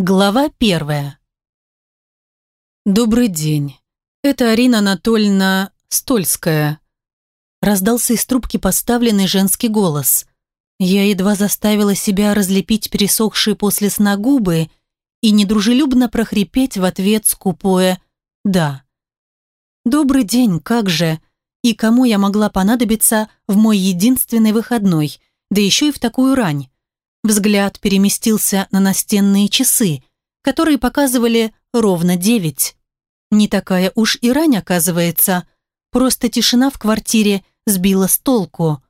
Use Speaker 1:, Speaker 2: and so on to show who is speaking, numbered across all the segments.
Speaker 1: Глава первая. «Добрый день. Это Арина Анатольевна Стольская». Раздался из трубки поставленный женский голос. Я едва заставила себя разлепить пересохшие после сна губы и недружелюбно прохрипеть в ответ скупое «да». «Добрый день, как же? И кому я могла понадобиться в мой единственный выходной, да еще и в такую рань?» Взгляд переместился на настенные часы, которые показывали ровно девять. Не такая уж и рань, оказывается. Просто тишина в квартире сбила с толку.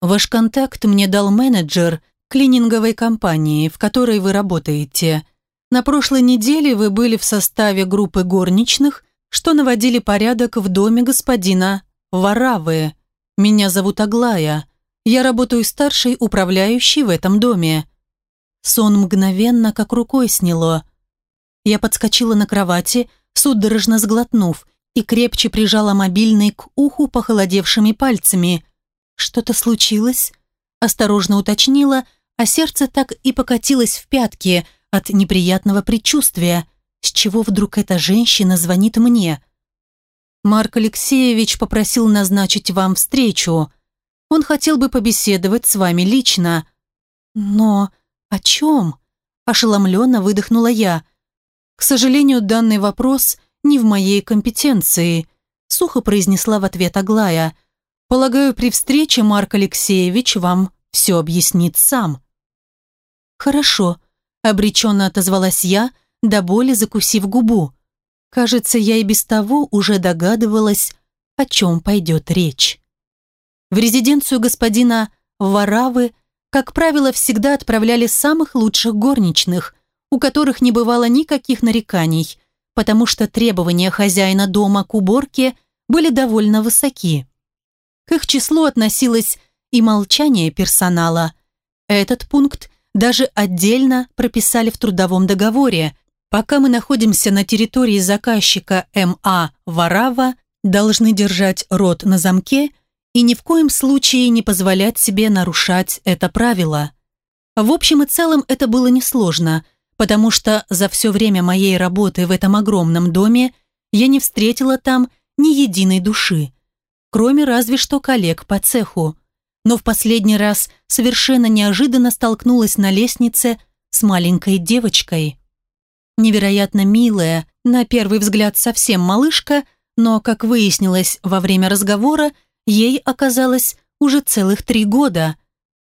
Speaker 1: Ваш контакт мне дал менеджер клининговой компании, в которой вы работаете. На прошлой неделе вы были в составе группы горничных, что наводили порядок в доме господина Варавы. Меня зовут Аглая. Я работаю старшей управляющей в этом доме». Сон мгновенно как рукой сняло. Я подскочила на кровати, судорожно сглотнув, и крепче прижала мобильный к уху похолодевшими пальцами. «Что-то случилось?» Осторожно уточнила, а сердце так и покатилось в пятки от неприятного предчувствия. С чего вдруг эта женщина звонит мне? Марк Алексеевич попросил назначить вам встречу. Он хотел бы побеседовать с вами лично. Но о чем? Ошеломленно выдохнула я. К сожалению, данный вопрос не в моей компетенции, сухо произнесла в ответ Аглая. Полагаю, при встрече Марк Алексеевич вам все объяснит сам. Хорошо, обреченно отозвалась я, до боли закусив губу. Кажется, я и без того уже догадывалась, о чем пойдет речь. В резиденцию господина Варавы, как правило, всегда отправляли самых лучших горничных, у которых не бывало никаких нареканий, потому что требования хозяина дома к уборке были довольно высоки. К их числу относилось и молчание персонала. Этот пункт даже отдельно прописали в трудовом договоре. Пока мы находимся на территории заказчика М.А. Варава, должны держать рот на замке – и ни в коем случае не позволять себе нарушать это правило. В общем и целом это было несложно, потому что за все время моей работы в этом огромном доме я не встретила там ни единой души, кроме разве что коллег по цеху. Но в последний раз совершенно неожиданно столкнулась на лестнице с маленькой девочкой. Невероятно милая, на первый взгляд совсем малышка, но, как выяснилось во время разговора, Ей оказалось уже целых три года.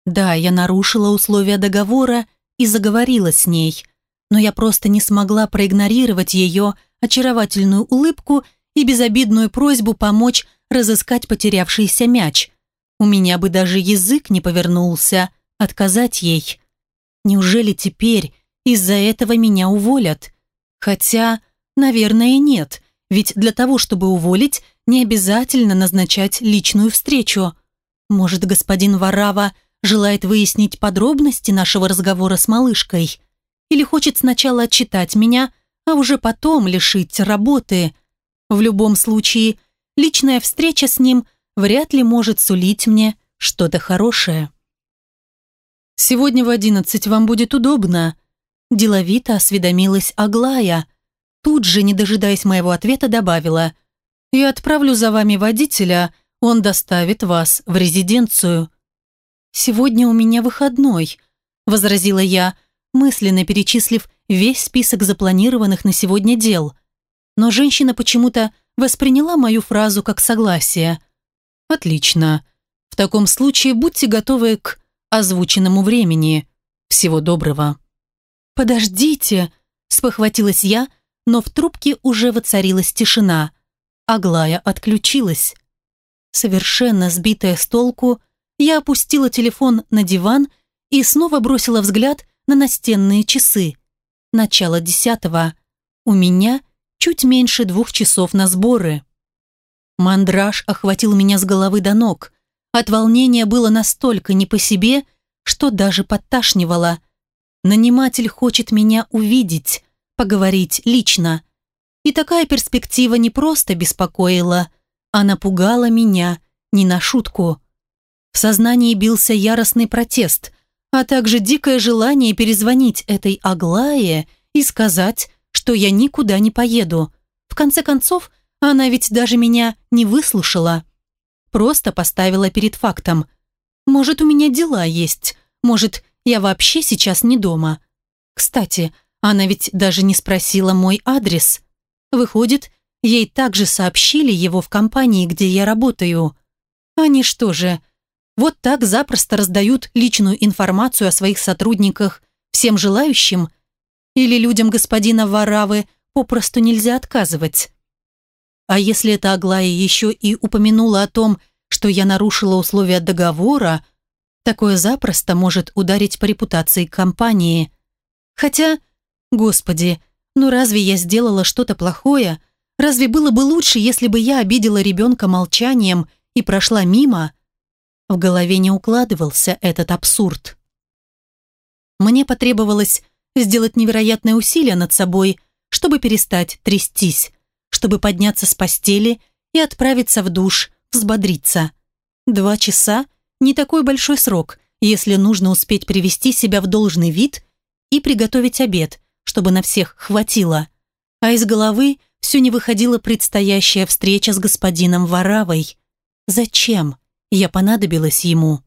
Speaker 1: Да, я нарушила условия договора и заговорила с ней, но я просто не смогла проигнорировать ее очаровательную улыбку и безобидную просьбу помочь разыскать потерявшийся мяч. У меня бы даже язык не повернулся отказать ей. Неужели теперь из-за этого меня уволят? Хотя, наверное, нет, ведь для того, чтобы уволить, не обязательно назначать личную встречу. Может, господин Варава желает выяснить подробности нашего разговора с малышкой? Или хочет сначала отчитать меня, а уже потом лишить работы? В любом случае, личная встреча с ним вряд ли может сулить мне что-то хорошее. «Сегодня в одиннадцать вам будет удобно», – деловито осведомилась Аглая. Тут же, не дожидаясь моего ответа, добавила – я отправлю за вами водителя, он доставит вас в резиденцию». «Сегодня у меня выходной», – возразила я, мысленно перечислив весь список запланированных на сегодня дел. Но женщина почему-то восприняла мою фразу как согласие. «Отлично. В таком случае будьте готовы к озвученному времени. Всего доброго». «Подождите», – спохватилась я, но в трубке уже воцарилась тишина – Аглая отключилась. Совершенно сбитая с толку, я опустила телефон на диван и снова бросила взгляд на настенные часы. Начало десятого. У меня чуть меньше двух часов на сборы. Мандраж охватил меня с головы до ног. От волнения было настолько не по себе, что даже подташнивало. Наниматель хочет меня увидеть, поговорить лично. И такая перспектива не просто беспокоила, а напугала меня не на шутку. В сознании бился яростный протест, а также дикое желание перезвонить этой Аглае и сказать, что я никуда не поеду. В конце концов, она ведь даже меня не выслушала. Просто поставила перед фактом. Может, у меня дела есть, может, я вообще сейчас не дома. Кстати, она ведь даже не спросила мой адрес. Выходит, ей также сообщили его в компании, где я работаю. Они что же, вот так запросто раздают личную информацию о своих сотрудниках всем желающим? Или людям господина Варавы попросту нельзя отказывать? А если эта Аглая еще и упомянула о том, что я нарушила условия договора, такое запросто может ударить по репутации компании. Хотя, господи, ну разве я сделала что-то плохое? Разве было бы лучше, если бы я обидела ребенка молчанием и прошла мимо? В голове не укладывался этот абсурд. Мне потребовалось сделать невероятные усилия над собой, чтобы перестать трястись, чтобы подняться с постели и отправиться в душ, взбодриться. Два часа – не такой большой срок, если нужно успеть привести себя в должный вид и приготовить обед, чтобы на всех хватило. А из головы все не выходила предстоящая встреча с господином Варавой. Зачем? я понадобилась ему.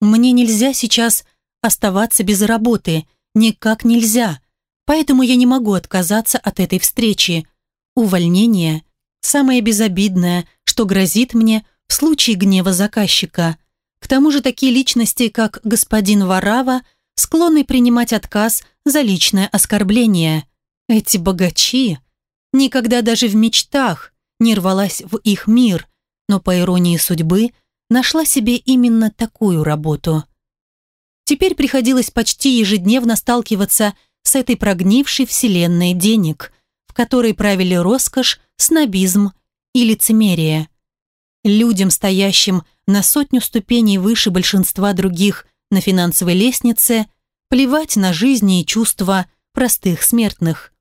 Speaker 1: Мне нельзя сейчас оставаться без работы, никак нельзя, поэтому я не могу отказаться от этой встречи. Увольнение – самое безобидное, что грозит мне в случае гнева заказчика. К тому же такие личности, как господин Варава, склонны принимать отказ за личное оскорбление. Эти богачи никогда даже в мечтах не рвалась в их мир, но по иронии судьбы нашла себе именно такую работу. Теперь приходилось почти ежедневно сталкиваться с этой прогнившей вселенной денег, в которой правили роскошь, снобизм и лицемерие. Людям, стоящим на сотню ступеней выше большинства других на финансовой лестнице, плевать на жизни и чувства простых смертных.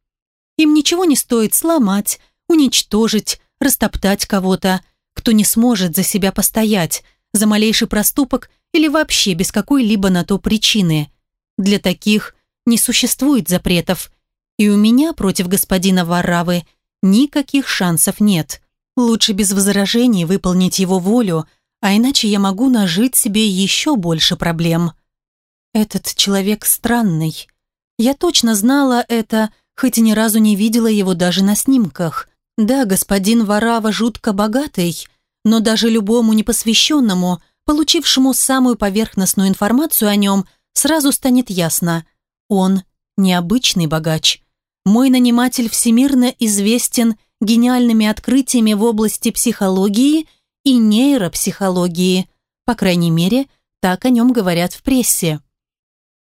Speaker 1: Им ничего не стоит сломать, уничтожить, растоптать кого-то, кто не сможет за себя постоять, за малейший проступок или вообще без какой-либо на то причины. Для таких не существует запретов, и у меня против господина Варавы никаких шансов нет. Лучше без возражений выполнить его волю, а иначе я могу нажить себе еще больше проблем. Этот человек странный. Я точно знала это, хоть и ни разу не видела его даже на снимках. Да, господин Варава жутко богатый, но даже любому непосвященному, получившему самую поверхностную информацию о нем, сразу станет ясно. Он необычный богач. Мой наниматель всемирно известен гениальными открытиями в области психологии и нейропсихологии. По крайней мере, так о нем говорят в прессе.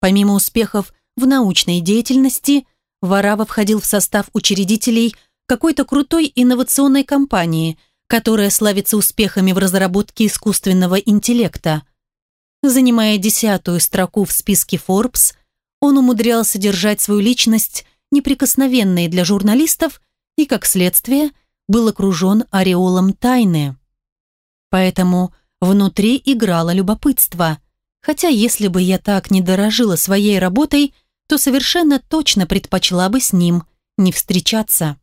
Speaker 1: Помимо успехов в научной деятельности, Варава входил в состав учредителей – какой-то крутой инновационной компании, которая славится успехами в разработке искусственного интеллекта. Занимая десятую строку в списке Forbes, он умудрялся держать свою личность неприкосновенной для журналистов и, как следствие, был окружен ореолом тайны. Поэтому внутри играло любопытство. Хотя если бы я так не дорожила своей работой, то совершенно точно предпочла бы с ним не встречаться.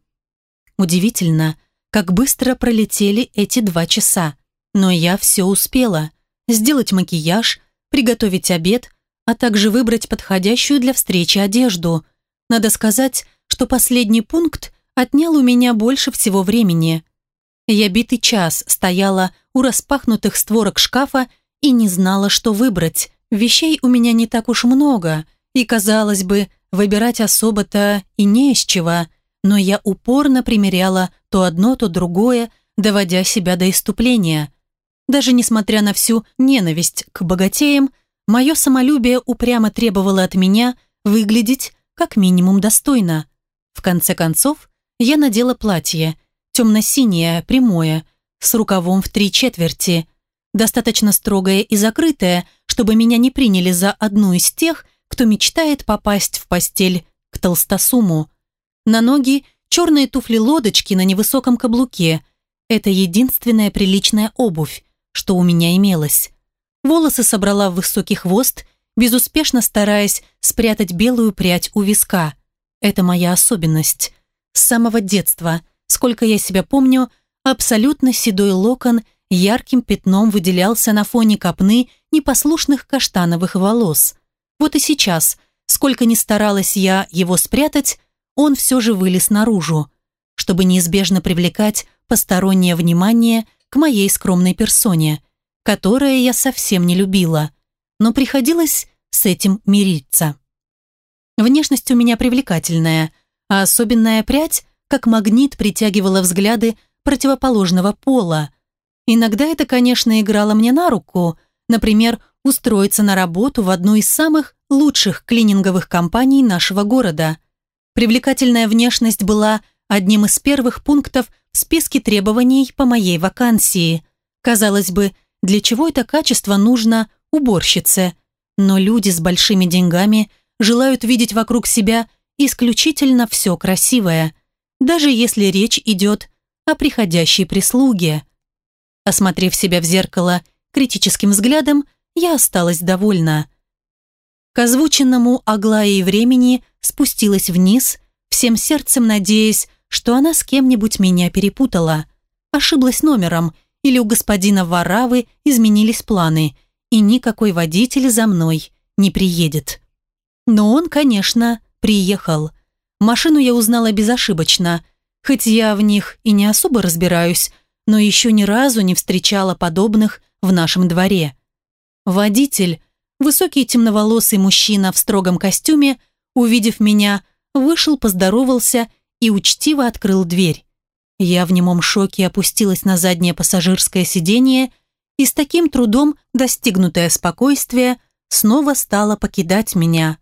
Speaker 1: Удивительно, как быстро пролетели эти два часа. Но я все успела. Сделать макияж, приготовить обед, а также выбрать подходящую для встречи одежду. Надо сказать, что последний пункт отнял у меня больше всего времени. Я битый час стояла у распахнутых створок шкафа и не знала, что выбрать. Вещей у меня не так уж много, и, казалось бы, выбирать особо-то и не из чего но я упорно примеряла то одно, то другое, доводя себя до иступления. Даже несмотря на всю ненависть к богатеям, мое самолюбие упрямо требовало от меня выглядеть как минимум достойно. В конце концов, я надела платье, темно-синее, прямое, с рукавом в три четверти, достаточно строгое и закрытое, чтобы меня не приняли за одну из тех, кто мечтает попасть в постель к толстосуму. На ноги черные туфли-лодочки на невысоком каблуке. Это единственная приличная обувь, что у меня имелось. Волосы собрала в высокий хвост, безуспешно стараясь спрятать белую прядь у виска. Это моя особенность. С самого детства, сколько я себя помню, абсолютно седой локон ярким пятном выделялся на фоне копны непослушных каштановых волос. Вот и сейчас, сколько ни старалась я его спрятать, он все же вылез наружу, чтобы неизбежно привлекать постороннее внимание к моей скромной персоне, которое я совсем не любила, но приходилось с этим мириться. Внешность у меня привлекательная, а особенная прядь, как магнит, притягивала взгляды противоположного пола. Иногда это, конечно, играло мне на руку, например, устроиться на работу в одну из самых лучших клининговых компаний нашего города. Привлекательная внешность была одним из первых пунктов в списке требований по моей вакансии. Казалось бы, для чего это качество нужно уборщице? Но люди с большими деньгами – желают видеть вокруг себя исключительно все красивое, даже если речь идет о приходящей прислуге. Осмотрев себя в зеркало критическим взглядом, я осталась довольна. К озвученному Аглаей времени спустилась вниз, всем сердцем надеясь, что она с кем-нибудь меня перепутала. Ошиблась номером, или у господина Варавы изменились планы, и никакой водитель за мной не приедет. Но он, конечно, приехал. Машину я узнала безошибочно. Хоть я в них и не особо разбираюсь, но еще ни разу не встречала подобных в нашем дворе. Водитель, высокий темноволосый мужчина в строгом костюме, увидев меня, вышел, поздоровался и учтиво открыл дверь. Я в немом шоке опустилась на заднее пассажирское сиденье и с таким трудом достигнутое спокойствие снова стало покидать меня.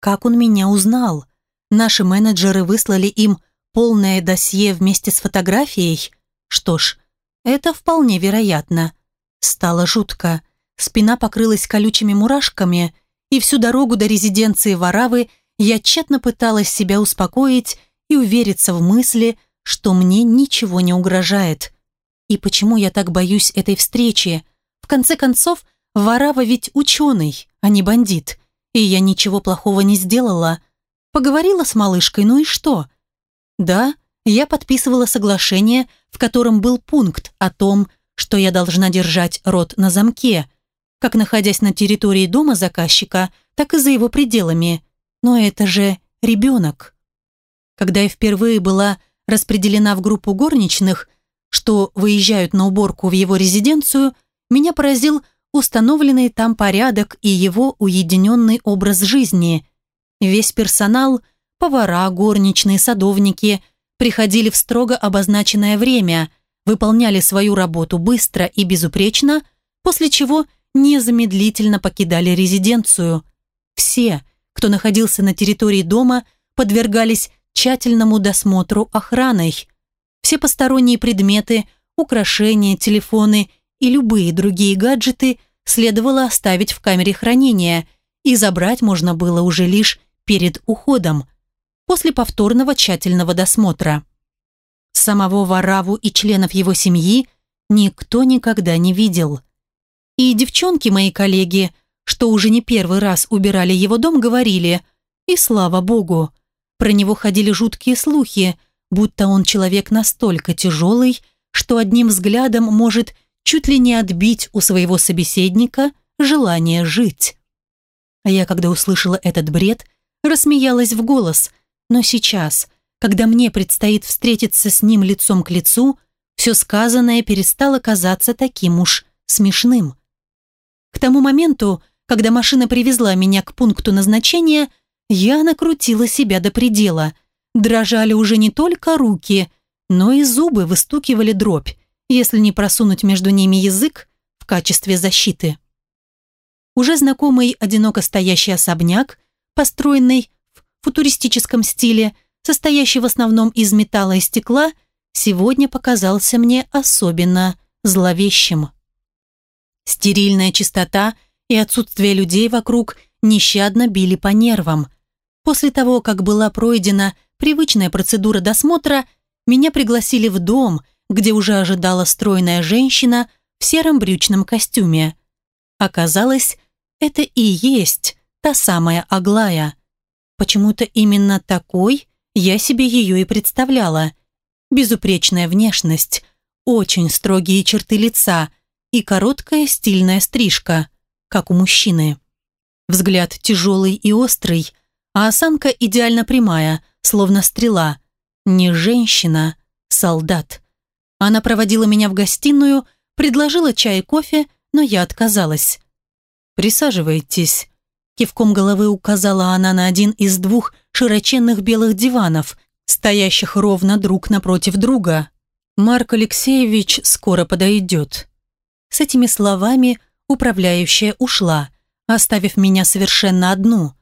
Speaker 1: Как он меня узнал? Наши менеджеры выслали им полное досье вместе с фотографией? Что ж, это вполне вероятно. Стало жутко. Спина покрылась колючими мурашками, и всю дорогу до резиденции Варавы я тщетно пыталась себя успокоить и увериться в мысли, что мне ничего не угрожает. И почему я так боюсь этой встречи? В конце концов, Варава ведь ученый, а не бандит и я ничего плохого не сделала. Поговорила с малышкой, ну и что? Да, я подписывала соглашение, в котором был пункт о том, что я должна держать рот на замке, как находясь на территории дома заказчика, так и за его пределами. Но это же ребенок. Когда я впервые была распределена в группу горничных, что выезжают на уборку в его резиденцию, меня поразил установленный там порядок и его уединенный образ жизни. Весь персонал, повара, горничные, садовники приходили в строго обозначенное время, выполняли свою работу быстро и безупречно, после чего незамедлительно покидали резиденцию. Все, кто находился на территории дома, подвергались тщательному досмотру охраной. Все посторонние предметы, украшения, телефоны – и любые другие гаджеты следовало оставить в камере хранения, и забрать можно было уже лишь перед уходом, после повторного тщательного досмотра. Самого Вараву и членов его семьи никто никогда не видел. И девчонки мои коллеги, что уже не первый раз убирали его дом, говорили, и слава богу, про него ходили жуткие слухи, будто он человек настолько тяжелый, что одним взглядом может чуть ли не отбить у своего собеседника желание жить. А я, когда услышала этот бред, рассмеялась в голос, но сейчас, когда мне предстоит встретиться с ним лицом к лицу, все сказанное перестало казаться таким уж смешным. К тому моменту, когда машина привезла меня к пункту назначения, я накрутила себя до предела. Дрожали уже не только руки, но и зубы выстукивали дробь если не просунуть между ними язык в качестве защиты. Уже знакомый одиноко стоящий особняк, построенный футуристическом стиле, состоящий в основном из металла и стекла, сегодня показался мне особенно зловещим. Стерильная чистота и отсутствие людей вокруг нещадно били по нервам. После того, как была пройдена привычная процедура досмотра, меня пригласили в дом – где уже ожидала стройная женщина в сером брючном костюме. Оказалось, это и есть та самая Аглая. Почему-то именно такой я себе ее и представляла. Безупречная внешность, очень строгие черты лица и короткая стильная стрижка, как у мужчины. Взгляд тяжелый и острый, а осанка идеально прямая, словно стрела. Не женщина, солдат. Она проводила меня в гостиную, предложила чай и кофе, но я отказалась. «Присаживайтесь», – кивком головы указала она на один из двух широченных белых диванов, стоящих ровно друг напротив друга. «Марк Алексеевич скоро подойдет». С этими словами управляющая ушла, оставив меня совершенно одну.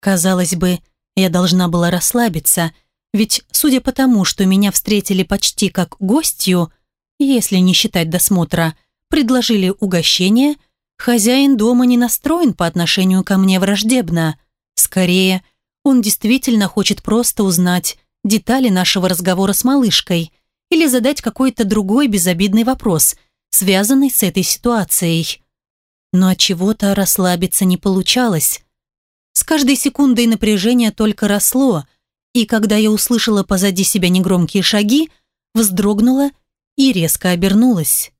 Speaker 1: Казалось бы, я должна была расслабиться, ведь, судя по тому, что меня встретили почти как гостью, если не считать досмотра, предложили угощение, хозяин дома не настроен по отношению ко мне враждебно. Скорее, он действительно хочет просто узнать детали нашего разговора с малышкой или задать какой-то другой безобидный вопрос, связанный с этой ситуацией. Но от чего-то расслабиться не получалось. С каждой секундой напряжение только росло, и когда я услышала позади себя негромкие шаги, вздрогнула и резко обернулась.